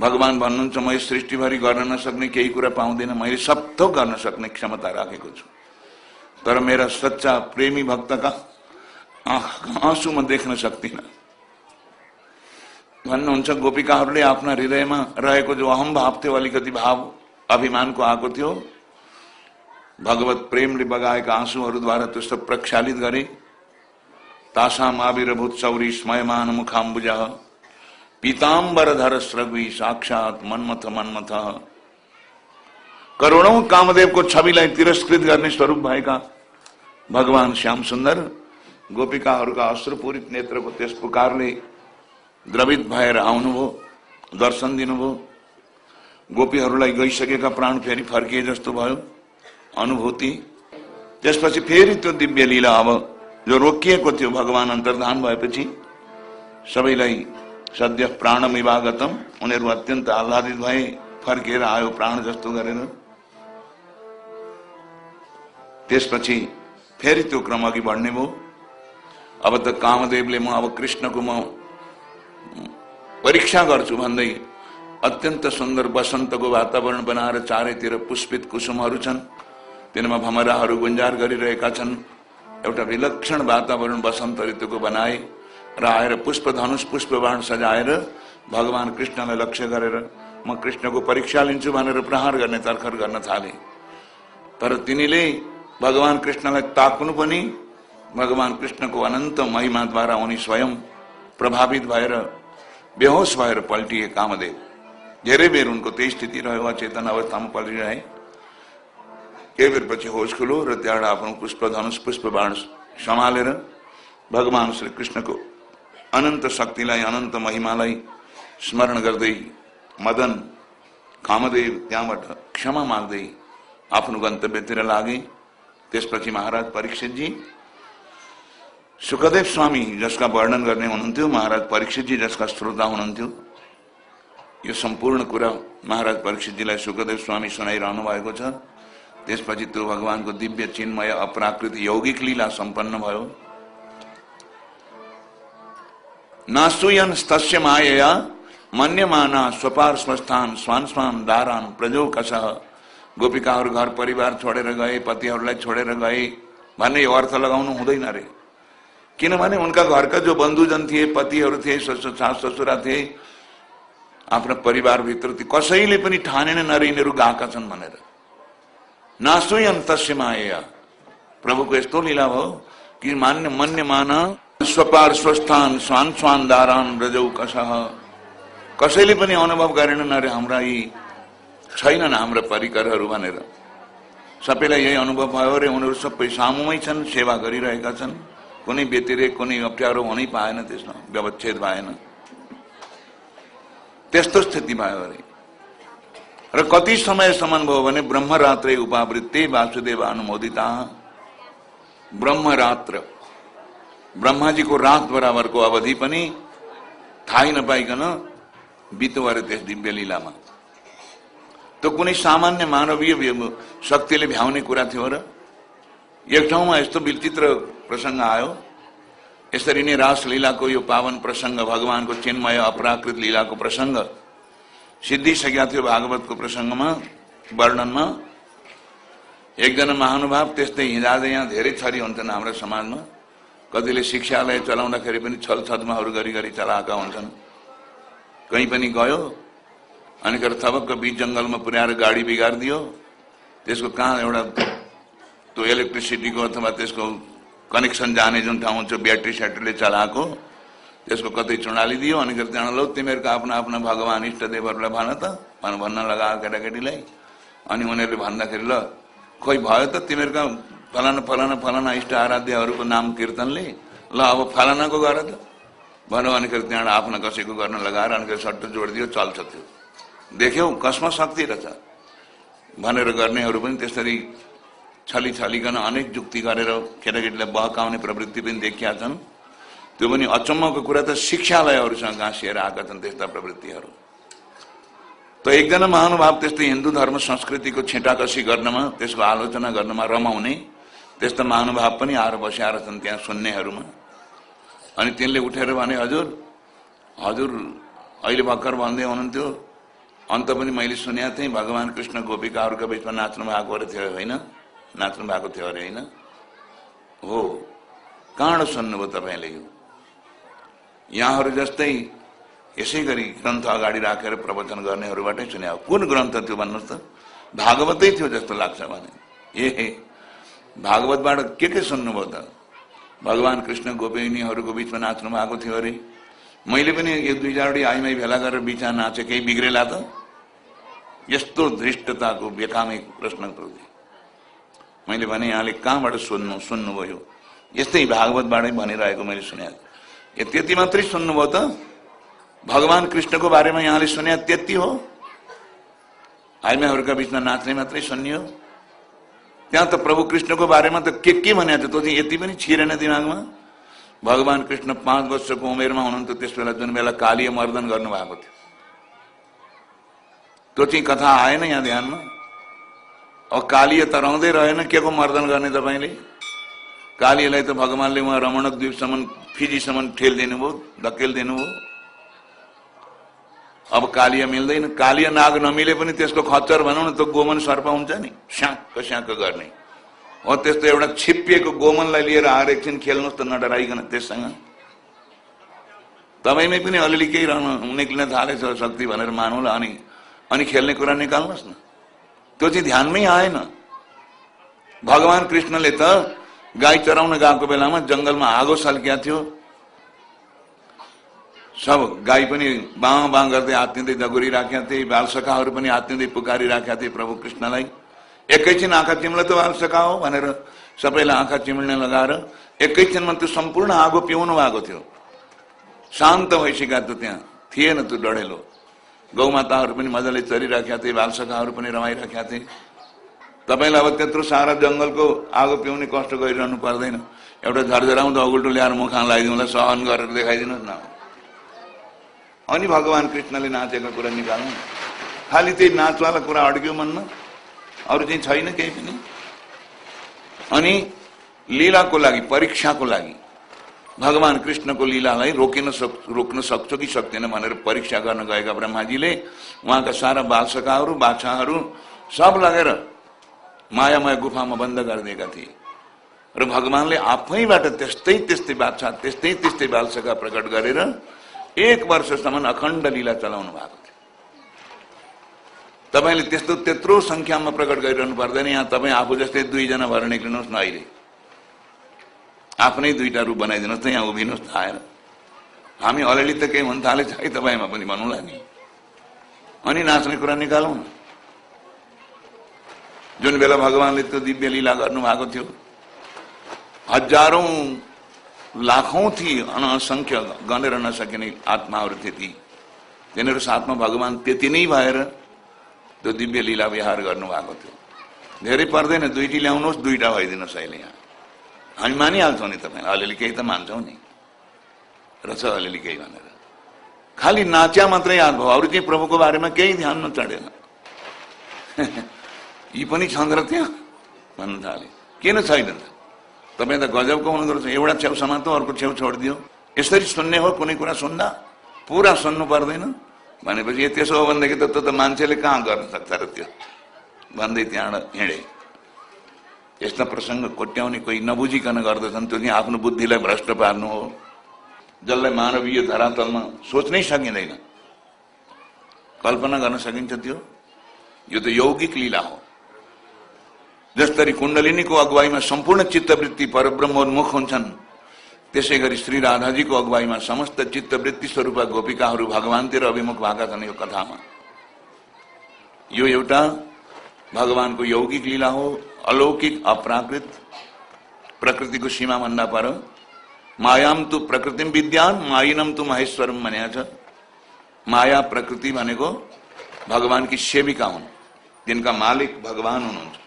भगवान् भन्नुहुन्छ म यस सृष्टिभरि गर्न नसक्ने केही कुरा पाउँदैन, मैले सब थोक गर्न सक्ने क्षमता राखेको छु। तर मेरा सच्चा प्रेमी भक्तका आँसु म देख्न सक्दिनँ। भन्नुहुन्छ, गोपिकाहरूले आफ्ना हृदयमा रहेको जो अहम भाव थियो, अलिकति भाव, अभिमानको आएको थियो। भगवत प्रेमले बगाएका आँसुहरूद्वारा त्यस्तो प्रक्षालित गरे। तासाम आविर्भूत चौरी स्मयमान मुखाम्बुज पीताम्बर धर स्रग्वी साक्षात मनमथ मनमथ। करोड़ों कामदेव को छविलाई तिरस्कृत गर्ने स्वरूप भएका भगवान श्याम सुन्दर गोपिकाहरूका अश्रुपूरित नेत्रको त्यस पुकारले द्रवित भएर आउनुभयो दर्शन दिनुभयो गोपीहरूलाई गइसकेका प्राण फेरि फर्किए जस्तो भयो। अनुभूति। त्यसपछि फेरि त्यो दिव्य लीला अब, जो रोकिएको थियो भगवान अन्तर्धान भएपछि, सबैलाई सद्य प्राण विवागतम उनीहरू अत्यन्त आह्लादित भए फर्किएर आयो प्राण जस्तो गरेर। त्यसपछि फेरि त्यो क्रम अघि बढ्ने भयो। अब त कामदेवले म अब कृष्णको म परीक्षा गर्छु भन्दै अत्यन्त सुन्दर बसन्तको वातावरण बनाएर चारैतिर पुष्पित कुसुमहरू छन्। तिनमा भमराहरू गुन्जार गरिरहेका छन्। एउटा विलक्षण वातावरण बसन्त ऋतुको बनाए। र आएर पुष्प धनुष पुष्प बाण सजाएर भगवान कृष्णलाई लक्ष्य गरेर म कृष्णको परीक्षा लिन्छु भनेर प्रहार गर्ने तर्खर गर्न थाले। तर तिनीले भगवान कृष्णलाई ताक्नु पनि भगवान कृष्णको अनन्त महिमाद्वारा उनी स्वयं प्रभावित भएर, बेहोस भएर पल्टिए कामदेव। धेरै बेर उनको त्यही स्थिति रह्यो, अचेतन अवस्थामा पल्टिरहे। केही बेरपछि होस खुलो र त्यहाँबाट आफ्नो पुष्प धनुष पुष्प बाण सम्हालेर भगवान श्री कृष्णको अनन्त शक्तिलाई अनन्त महिमालाई स्मरण गर्दै मदन कामदेव त्यहाँबाट क्षमा माग्दै आफ्नो गन्तव्यतिर लागे। त्यसपछि महाराज परीक्षितजी सुखदेव स्वामी जसका वर्णन गर्ने हुनुहुन्थ्यो महाराज परीक्षितजी जसका श्रोता हुनुहुन्थ्यो यो सम्पूर्ण कुरा महाराज परीक्षितजीलाई सुखदेव स्वामी सुनाइरहनु भएको छ। त्यसपछि त्यो भगवानको दिव्य चिन्मय अपराकृत यौगिक लीला सम्पन्न भयो। नासुयन स्तस्य माया मन्यमाना स्वपार स्वस्थान स्वान दारान प्रजो कस गोपिकाहरू घर परिवार छोडेर गए पतिहरूलाई छोडेर गए भन्ने यो अर्थ लगाउनु हुँदैन रे किनभने उनका घरका जो बन्धुजन थिए पतिहरू थिए सास ससुरा थिए आफ्ना परिवारभित्र कसैले पनि ठानेन नरे यिनीहरू गएका छन् भनेर नासुयन तस्यमाया प्रभुको यस्तो लीला भयो कि मान्य मन्य मान स्वपार स्वस्थान स्वान स्वान दारान रजौ कस कसैले पनि अनुभव गरेनन् अरे हाम्रा यी छैनन् हाम्रा परिकरहरू भनेर। सबैलाई यही अनुभव भयो अरे उनीहरू सबै सामुमै छन् सेवा गरिरहेका छन्। कुनै व्यतिरेक कुनै अप्ठ्यारो हुनै पाएन त्यसमा व्यवच्छेद भएन। त्यस्तो स्थिति भयो अरे र कति समयसम्म भयो भने ब्रह्मरात्रै उपावृत्ति वासुदेव अनुमोदिता ब्रह्मरात्र। ब्रह्माजीको रात बराबरको अवधि पनि थाहै नपाइकन बितो अरे त्यस दिव्य लीलामा। त्यो कुनै सामान्य मानवीय शक्तिले भ्याउने कुरा थियो र एक ठाउँमा यस्तो विचित्र प्रसङ्ग आयो। यसरी नै रासलीलाको यो पावन प्रसङ्ग भगवानको चिन्मय अपराकृत लीलाको प्रसङ्ग सिद्धिसकेका थियो भागवतको प्रसङ्गमा वर्णनमा। एकजना महानुभाव त्यस्तै हिँडाँदै यहाँ धेरै छरी हुन्छन् हाम्रो समाजमा। कतिले शिक्षालय चलाउँदाखेरि पनि छल छदमाहरू गरी गरी चलाएका हुन्छन्। कहीँ पनि गयो अनि थपक्क बिच जङ्गलमा पुर्याएर गाडी बिगारिदियो। त्यसको कहाँ एउटा त्यो इलेक्ट्रिसिटीको अथवा त्यसको कनेक्सन जाने जुन ठाउँ हुन्छ ब्याट्री स्याट्रीले चलाएको त्यसको कतै चुडालिदियो अनि त्यहाँ लौ तिमीहरूको आफ्ना आफ्ना भगवान् इष्टदेवहरूलाई भन त भन भन्न लगायो केटाकेटीलाई। अनि उनीहरूले भन्दाखेरि ल खोइ भयो त तिमीहरूका फलाना फलाना फलाना इष्ट आराध्यहरूको नाम कीर्तनले ल अब फलानाको गर त। भन्यो अनिखेरि त्यहाँबाट आफ्ना कसैको गर्न लगाएर अनि सट्ट जोडिदियो चल्छ त्यो। देख्यौ कसमा शक्ति रहेछ। भनेर गर्नेहरू पनि त्यसरी छली छलिकन अनेक जुक्ति गरेर केटाकेटीलाई बहकाउने प्रवृत्ति पनि देखिया छन्। त्यो पनि अचम्मको कुरा त शिक्षालयहरूसँग गाँसिएर आएका छन् त्यस्ता प्रवृत्तिहरू। त एकजना महानुभाव त्यस्तै हिन्दू धर्म संस्कृतिको छेटाकसी गर्नमा त्यसको आलोचना गर्नमा रमाउने त्यस्ता महानुभाव पनि आएर बस्याएर छन् त्यहाँ सुन्नेहरूमा। अनि तिनले उठेर भने हजुर हजुर अहिले भर्खर भन्दै हुनुहुन्थ्यो। अन्त पनि मैले सुनेको थिएँ भगवान् कृष्ण गोपिकाहरूका बिचमा नाच्नु भएको अरे थियो होइन? नाच्नु भएको थियो अरे होइन? हो। कहाँबाट सुन्नुभयो तपाईँले यो? यहाँहरू जस्तै यसै गरी ग्रन्थ अगाडि राखेर प्रवचन गर्नेहरूबाटै सुने कुन ग्रन्थ थियो भन्नुहोस् त? भागवतै थियो जस्तो लाग्छ भने। ए भागवतबाट के के सुन्नुभयो त? भगवान् कृष्ण गोपिनीहरूको बिचमा नाच्नु भएको थियो अरे। मैले पनि एक दुई चारवटी आइमाई भेला गरेर बिचा नाचे केही बिग्रेला त? यस्तो धृष्टताको बेकामै प्रश्न प्रति मैले भने यहाँले कहाँबाट सुन्नु सुन्नुभयो यस्तै भागवतबाटै भनिरहेको मैले सुने त्यति मात्रै सुन्नुभयो त? भगवान् कृष्णको बारेमा यहाँले सुने त्यति हो? आइमाईहरूका बिचमा नाच्ने मात्रै सुनियो? ત્યાં તો પ્રભુ કૃષ્ણ કો બારે के के કેકી બન્યા હતા તો એતી બની છી भगवान कृष्ण ભગવાન કૃષ્ણ પાંચ વર્ષકો ઉમેરમાં ઉનંત ત્રીસ बेला જન્મેલા કાલીએ મર્દન गर्नुभएको थियो તો चाहिँ कथा आएन यहाँ ध्यानमा अब कालीय त रहँदै रहेन के को मर्दन गर्ने तपाईँले कालीलाई त भगवान्ले उहाँ रमणक द्वीपसम्म फिजीसम्म ठेल भयो धकेल भयो अब कालिय मिल्दैन। कालिय नाग नमिले पनि त्यसको खच्चर भनौँ न त्यो गोमन सर्प हुन्छ नि। स्याक स्याक गर्ने। हो, त्यस्तो एउटा छिप्पिएको गोमनलाई लिएर आएर एकछिन खेल्नुहोस् त, नडराइकन त्यससँग। तपाईँमै पनि अलिअलि केही रहनु निक्लिन थालेछ शक्ति भनेर मानौँला। अनि अनि खेल्ने कुरा निकाल्नुहोस् न। त्यो चाहिँ ध्यानमै आएन। भगवान् कृष्णले त गाई चराउन गएको बेलामा जङ्गलमा आगो सल्किया थियो। सब गाई पनि बाँ बाँ गर्दै आत्तिँदै दगुरिराखेका थिए बालसखाहरू पनि आत्तिँदै पुकारिराखेका थिए प्रभु कृष्णलाई। एकैछिन आँखा चिम्ल त बालसखा हो भनेर सबैलाई आँखा चिम्ल्ने लगाएर एकैछिनमा त्यो सम्पूर्ण आगो पिउनु भएको थियो। शान्त भइसकेका थियो त्यहाँ। थिएन त्यो डढेलो। गौमाताहरू पनि मजाले चरिराखेका थिए बालसखाहरू पनि रमाइराखेका थिए। तपाईँलाई अब त्यत्रो सारा जङ्गलको आगो पिउने कष्ट गरिरहनु पर्दैन। एउटा झरझराउँदो अगुल्टो ल्याएर मुखान लगाइदिउँला सहन गरेर देखाइदिनुहोस् न। अनि भगवान् कृष्णले नाचेको कुरा निकाल्नु। खालि त्यही नाचवाला कुरा अड्क्यो मनमा। अरू चाहिँ छैन केही पनि। अनि लीलाको लागि परीक्षाको लागि भगवान् कृष्णको लीलालाई रोकिन सक् रोक्न सक्छ कि सक्दैन भनेर परीक्षा गर्न गएका ब्रह्माजीले उहाँका सारा बालसकाहरू बाछाहरू सब लगेर मायामय गुफामा बन्द गरिदिएका थिए। र भगवान्ले आफैबाट त्यस्तै त्यस्तै बाछा त्यस्तै त्यस्तै बालसका प्रकट गरेर एक वर्षसम्म अखण्ड लीला चलाउनु भएको थियो। तपाईँले त्यस्तो त्यत्रो सङ्ख्यामा प्रकट गरिरहनु पर्दैन। यहाँ तपाईँ आफू जस्तै दुईजना भएर निक्लिनुहोस् न अहिले। आफ्नै दुईटा रूप बनाइदिनुहोस् त यहाँ उभिनुहोस् त आएर। हामी अलिअलि त केही हुन थालेछ है तपाईँमा पनि भनौँला नि। अनि नाच्ने कुरा निकालौँ न। जुन बेला भगवान्ले त्यो दिव्य लीला गर्नुभएको थियो हजारौँ लाखौँ थिए असङ्ख्य गनेर नसकिने आत्माहरू थिए ती तिनीहरू साथमा भगवान् त्यति नै भएर त्यो दिव्य लीला विहार गर्नुभएको थियो। धेरै पर्दैन दुईटी ल्याउनुहोस् दुईटा भइदिनुहोस् अहिले यहाँ। हामी मानिहाल्छौँ नि तपाईँ अलिअलि केही त मान्छौँ नि। रहेछ अलिअलि केही भनेर। खालि नाच्या मात्रै याद भयो अरू चाहिँ प्रभुको बारेमा केही ध्यान नचढेन यी पनि छन् र त्यहाँ भन्नु थाले। किन छैन त। तपाईँ त गजबको हुनुहुँदो रहेछ एउटा छेउ समात्यो अर्को छेउ छोडिदियो यसरी सुन्ने हो कुनै कुरा सुन्दा पुरा सुन्नु पर्दैन भनेपछि त्यसो हो भनेदेखि त त्यो त मान्छेले कहाँ गर्न सक्छ र त्यो भन्दै त्यहाँबाट हिँडे। यस्ता प्रसङ्ग कोट्याउने कोही नबुझिकन गर्दछन् त्यो चाहिँ आफ्नो बुद्धिलाई भ्रष्ट पार्नु हो। जसलाई मानवीय धरातलमा सोच्नै सकिँदैन कल्पना गर्न सकिन्छ त्यो यो त यौगिक लीला हो। जसरी कुण्डलिनीको अगुवाईमा सम्पूर्ण चित्तवृत्ति परब्रह्मोन्मुख हुन्छन्। त्यसै गरी श्री राधाजीको अगुवाईमा समस्त चित्तवृत्ति स्वरूप गोपिकाहरू भगवान्तिर अभिमुख भएका छन् यो कथामा। यो एउटा भगवानको यौगिक लीला हो, अलौकिक, अपराकृत, प्रकृतिको सीमा भन्दा पर। मायाम तु प्रकृति विद्यान, माइनम तु महेश्वरम भनेको छ। माया प्रकृति भनेको भगवानकी सेविका हुन् तिनका मालिक भगवान हुनुहुन्छ।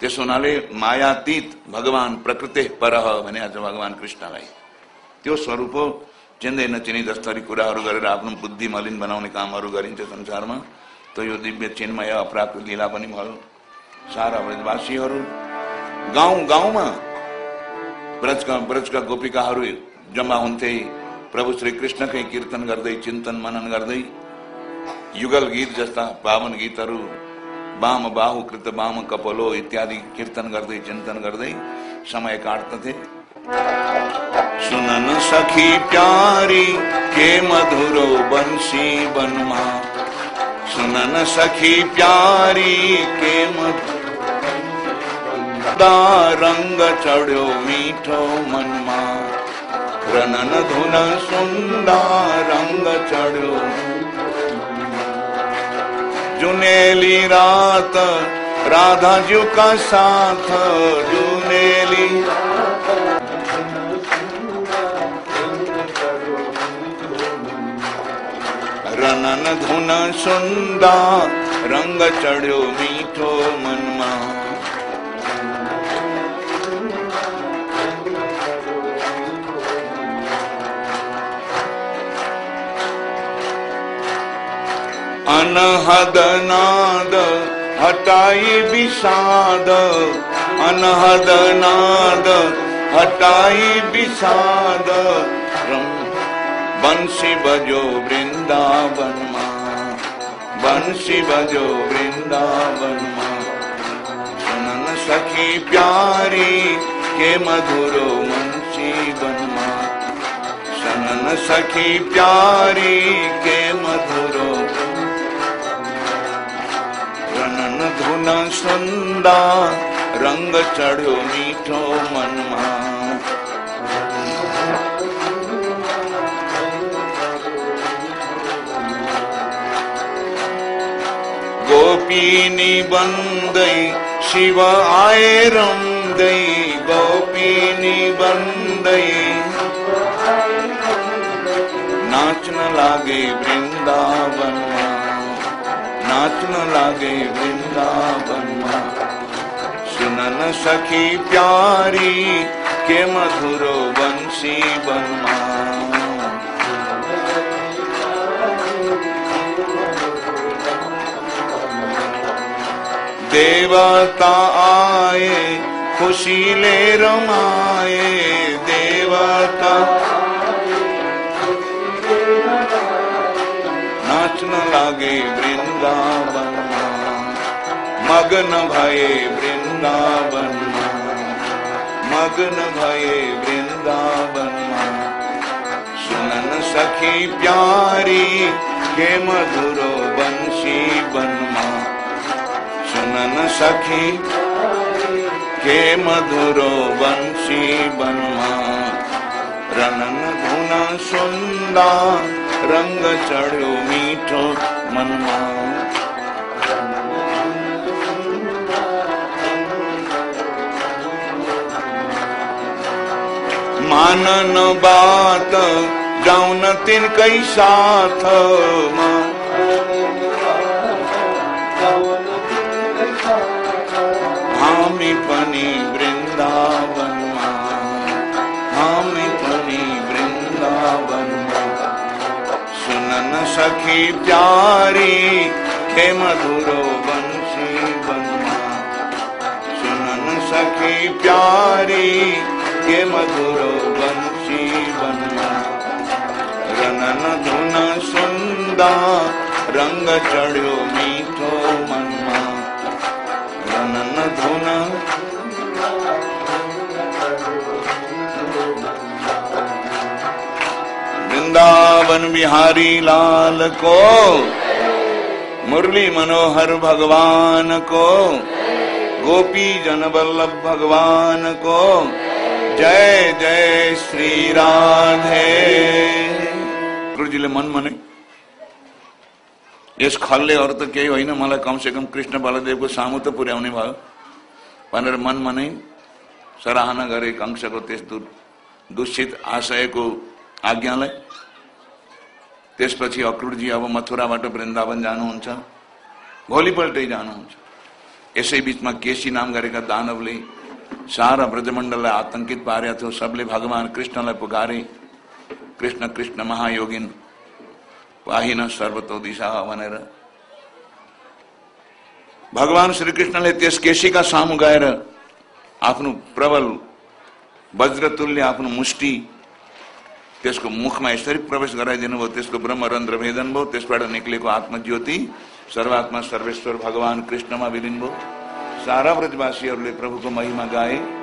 त्यस हुनाले मायातीत भगवान् प्रकृति पर भने आज भगवान् कृष्णलाई. त्यो स्वरूप हो. चिन्दै नचिने जस्तरी कुराहरू गरेर आफ्नो बुद्धि मलिन बनाउने कामहरू गरिन्छ संसारमा त यो दिव्य चिन्मय अप्राप्त लीला पनि भयो। सारा ब्रजवासीहरू गाउँ गाउँमा ब्रजका ब्रजका गोपिकाहरू जम्मा हुन्थे। प्रभु श्री कृष्णकै कीर्तन गर्दै चिन्तन मनन गर्दै युगल गीत जस्ता पावन गीतहरू वाम बाहु कृत वाम कपलो इत्यादि कीर्तन गर्दै चिन्तन गर्दै समय काट्दथे सुनन सखी प्यारी के मधुरो बंसी बनमा सुनन सखी प्यारी के मधुरा रंग चढ़ो मीठो मनमा रनन धुन सुंदा रंग चढ़ो जुनेली रात राधा जी का साथ जुनेली। रनन धुन सुंदा रंग चढ़ो मीठो मनमा अनहद नाद, हटाई विषाद। अनहद नाद, हटाई विषाद। बंसी बजो वृंदावन बंसी बजो वृंदावन सुनन सखी प्यारी, के मधुरो मुंशी बनमा सुनन सखी प्यारी, के मधुरो रनन धुन सुंदा रंग चढ़ो मीठो मनमा गोपीनी बंदै शिव आए रमदै गोपीनी बंदै नाचन लागे वृंदावन नाचन लागे वृंदावन सुनन सखी प्यारी के मधुरो बंसी बनमा। देवता आए, खुशी ले रमाए। देवता नाचन लागे वृंदावन मगन भये वृंदावन मगन भये वृंदावन सुनन सखी प्यारी के मधुरो बनमा। सुनन सखी के मधुरो बंशी बनमा। सुंदा रंग चढ़ो मीठो मानन बात जाउन तीन कई साथ सखी प्यारी के मधुरो बंसी बनमा सुनन सखी प्यारी के मधुरो बंसी बनमा रनन धुन सुंदा, रंग चढ़ो मीठो वृंदावन बिहारी लाल को, मुरली मनोहर भगवान को, गोपी जन वल्लभ भगवान को, जय जय श्री राधे। गुरुजीले मन मनै। यस खलले अरू त केही होइन मलाई कमसेकम कृष्ण बलदेवको सामु त पुर्याउने भयो भनेर मनमा नै सराहना गरे कंसको त्यस दु दुषित आशयको आज्ञालाई त्यसपछि अक्रुरजी अब मथुराबाट वृन्दावन जानुहुन्छ। भोलिपल्टै जानुहुन्छ। यसै बिचमा केसी नाम गरेका दानवले सारा ब्रजमण्डललाई आतंकित पारेका थियो। सबले भगवान कृष्णलाई पुकारे। कृष्ण कृष्ण महायोगिन पाहिन सर्वतो दिशा भनेर। भगवान श्रीकृष्णले त्यस केसीका सामु गएर आफ्नो प्रबल वज्रतुल्य आफ्नो मुष्टि त्यसको मुखमा यसरी प्रवेश गराइदिनु भयो, त्यसको ब्रह्मरन्ध्र भेदन भयो, त्यसबाट निक्लेको आत्मज्योति सर्वात्मा सर्वेश्वर भगवान कृष्णमा विलिन भयो। सारा व्रतवासीहरूले प्रभुको महिमा गाए।